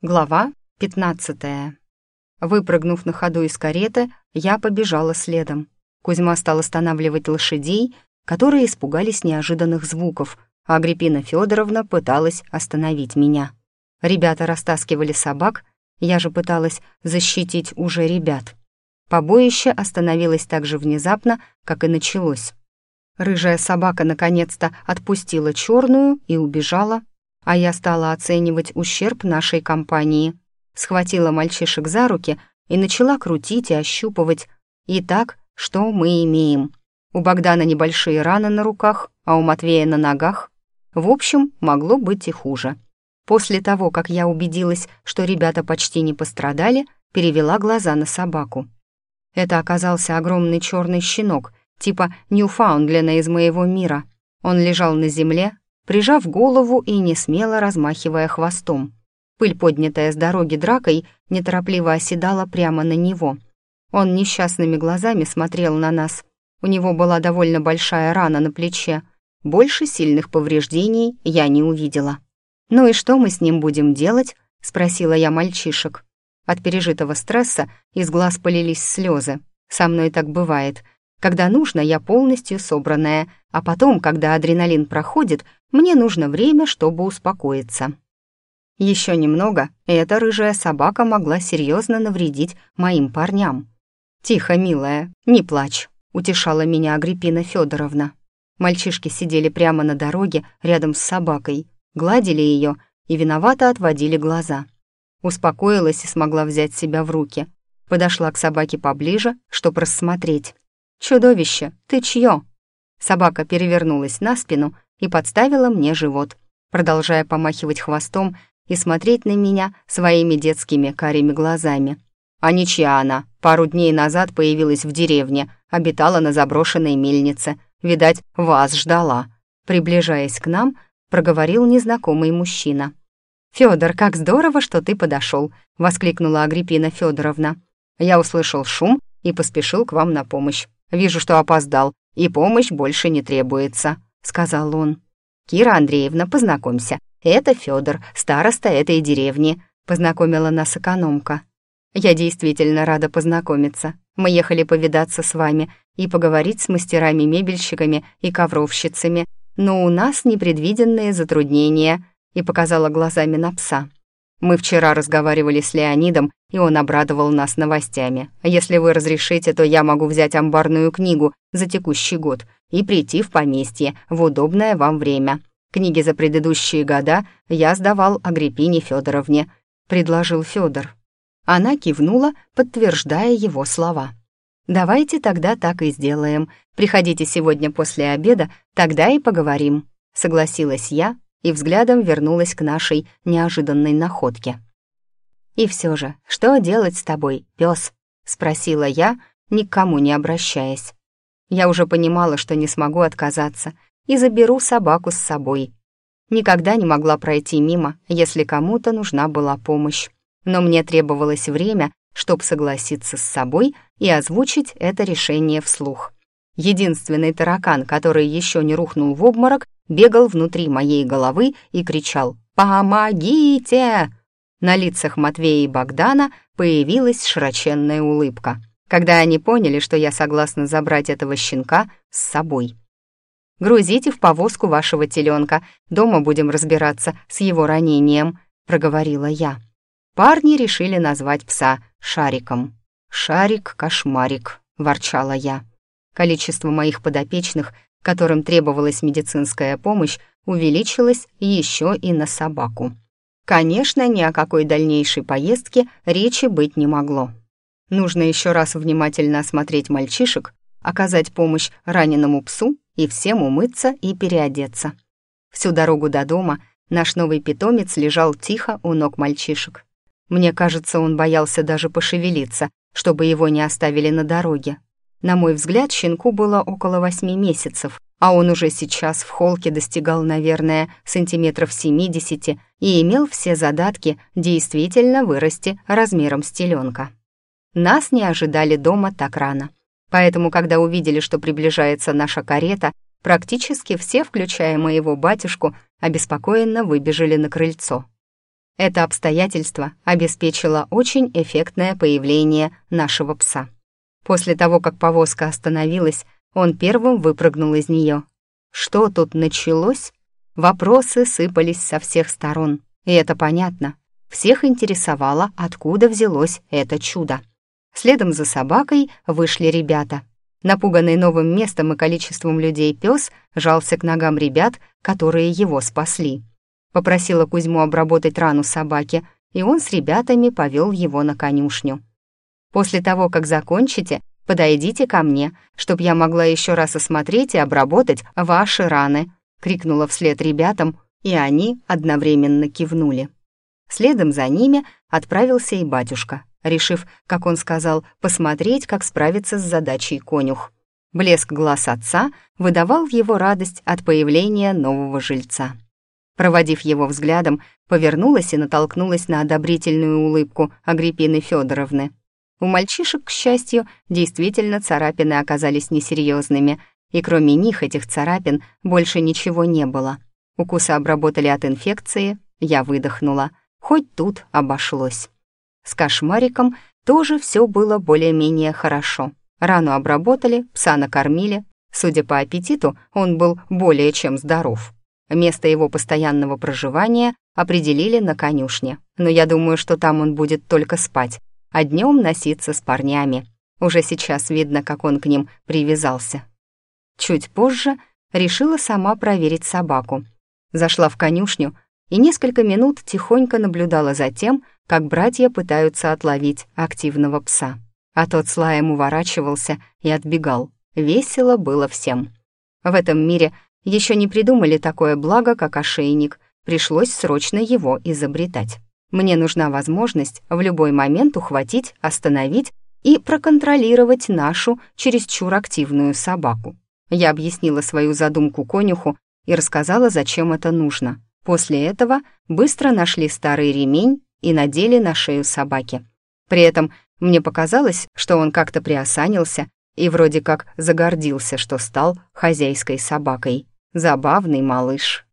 Глава 15. Выпрыгнув на ходу из кареты, я побежала следом. Кузьма стал останавливать лошадей, которые испугались неожиданных звуков, а Агриппина Федоровна пыталась остановить меня. Ребята растаскивали собак, я же пыталась защитить уже ребят. Побоище остановилось так же внезапно, как и началось. Рыжая собака наконец-то отпустила черную и убежала, а я стала оценивать ущерб нашей компании. Схватила мальчишек за руки и начала крутить и ощупывать. Итак, что мы имеем? У Богдана небольшие раны на руках, а у Матвея на ногах. В общем, могло быть и хуже. После того, как я убедилась, что ребята почти не пострадали, перевела глаза на собаку. Это оказался огромный черный щенок, типа Ньюфаундлена из моего мира. Он лежал на земле, прижав голову и не смело размахивая хвостом. Пыль, поднятая с дороги дракой, неторопливо оседала прямо на него. Он несчастными глазами смотрел на нас. У него была довольно большая рана на плече. Больше сильных повреждений я не увидела. «Ну и что мы с ним будем делать?» — спросила я мальчишек. От пережитого стресса из глаз полились слезы. Со мной так бывает — когда нужно, я полностью собранная, а потом, когда адреналин проходит, мне нужно время, чтобы успокоиться. Еще немного, и эта рыжая собака могла серьезно навредить моим парням. «Тихо, милая, не плачь», — утешала меня Агриппина Федоровна. Мальчишки сидели прямо на дороге рядом с собакой, гладили ее и виновато отводили глаза. Успокоилась и смогла взять себя в руки. Подошла к собаке поближе, чтобы рассмотреть. «Чудовище, ты чье?» Собака перевернулась на спину и подставила мне живот, продолжая помахивать хвостом и смотреть на меня своими детскими карими глазами. А ничья она, пару дней назад появилась в деревне, обитала на заброшенной мельнице, видать, вас ждала. Приближаясь к нам, проговорил незнакомый мужчина. «Фёдор, как здорово, что ты подошел!» — воскликнула Агриппина Федоровна. «Я услышал шум и поспешил к вам на помощь. Вижу, что опоздал, и помощь больше не требуется», — сказал он. «Кира Андреевна, познакомься. Это Федор, староста этой деревни», — познакомила нас экономка. «Я действительно рада познакомиться. Мы ехали повидаться с вами и поговорить с мастерами-мебельщиками и ковровщицами, но у нас непредвиденные затруднения», — и показала глазами на пса. Мы вчера разговаривали с Леонидом, и он обрадовал нас новостями. Если вы разрешите, то я могу взять амбарную книгу за текущий год и прийти в поместье в удобное вам время. Книги за предыдущие года я сдавал Агриппине Федоровне», — предложил Федор. Она кивнула, подтверждая его слова. «Давайте тогда так и сделаем. Приходите сегодня после обеда, тогда и поговорим», — согласилась я, и взглядом вернулась к нашей неожиданной находке. «И все же, что делать с тобой, пес? спросила я, никому не обращаясь. Я уже понимала, что не смогу отказаться, и заберу собаку с собой. Никогда не могла пройти мимо, если кому-то нужна была помощь. Но мне требовалось время, чтобы согласиться с собой и озвучить это решение вслух. Единственный таракан, который еще не рухнул в обморок, бегал внутри моей головы и кричал «Помогите!». На лицах Матвея и Богдана появилась широченная улыбка, когда они поняли, что я согласна забрать этого щенка с собой. «Грузите в повозку вашего теленка, дома будем разбираться с его ранением», — проговорила я. Парни решили назвать пса Шариком. «Шарик-кошмарик», — ворчала я. Количество моих подопечных — которым требовалась медицинская помощь, увеличилась еще и на собаку. Конечно, ни о какой дальнейшей поездке речи быть не могло. Нужно еще раз внимательно осмотреть мальчишек, оказать помощь раненому псу и всем умыться и переодеться. Всю дорогу до дома наш новый питомец лежал тихо у ног мальчишек. Мне кажется, он боялся даже пошевелиться, чтобы его не оставили на дороге. На мой взгляд, щенку было около восьми месяцев, а он уже сейчас в холке достигал, наверное, сантиметров 70 и имел все задатки действительно вырасти размером с теленка. Нас не ожидали дома так рано. Поэтому, когда увидели, что приближается наша карета, практически все, включая моего батюшку, обеспокоенно выбежали на крыльцо. Это обстоятельство обеспечило очень эффектное появление нашего пса. После того, как повозка остановилась, он первым выпрыгнул из нее. Что тут началось? Вопросы сыпались со всех сторон. И это понятно. Всех интересовало, откуда взялось это чудо. Следом за собакой вышли ребята. Напуганный новым местом и количеством людей пес жался к ногам ребят, которые его спасли. Попросила Кузьму обработать рану собаки, и он с ребятами повел его на конюшню. «После того, как закончите, подойдите ко мне, чтобы я могла еще раз осмотреть и обработать ваши раны», — крикнула вслед ребятам, и они одновременно кивнули. Следом за ними отправился и батюшка, решив, как он сказал, посмотреть, как справиться с задачей конюх. Блеск глаз отца выдавал его радость от появления нового жильца. Проводив его взглядом, повернулась и натолкнулась на одобрительную улыбку Агриппины Федоровны. У мальчишек, к счастью, действительно царапины оказались несерьезными, и кроме них, этих царапин, больше ничего не было. Укусы обработали от инфекции, я выдохнула. Хоть тут обошлось. С кошмариком тоже все было более-менее хорошо. Рану обработали, пса накормили. Судя по аппетиту, он был более чем здоров. Место его постоянного проживания определили на конюшне, но я думаю, что там он будет только спать, а днем носиться с парнями. Уже сейчас видно, как он к ним привязался. Чуть позже решила сама проверить собаку. Зашла в конюшню и несколько минут тихонько наблюдала за тем, как братья пытаются отловить активного пса. А тот с лаем уворачивался и отбегал. Весело было всем. В этом мире еще не придумали такое благо, как ошейник. Пришлось срочно его изобретать. Мне нужна возможность в любой момент ухватить, остановить и проконтролировать нашу чересчур активную собаку. Я объяснила свою задумку конюху и рассказала, зачем это нужно. После этого быстро нашли старый ремень и надели на шею собаки. При этом мне показалось, что он как-то приосанился и вроде как загордился, что стал хозяйской собакой. Забавный малыш.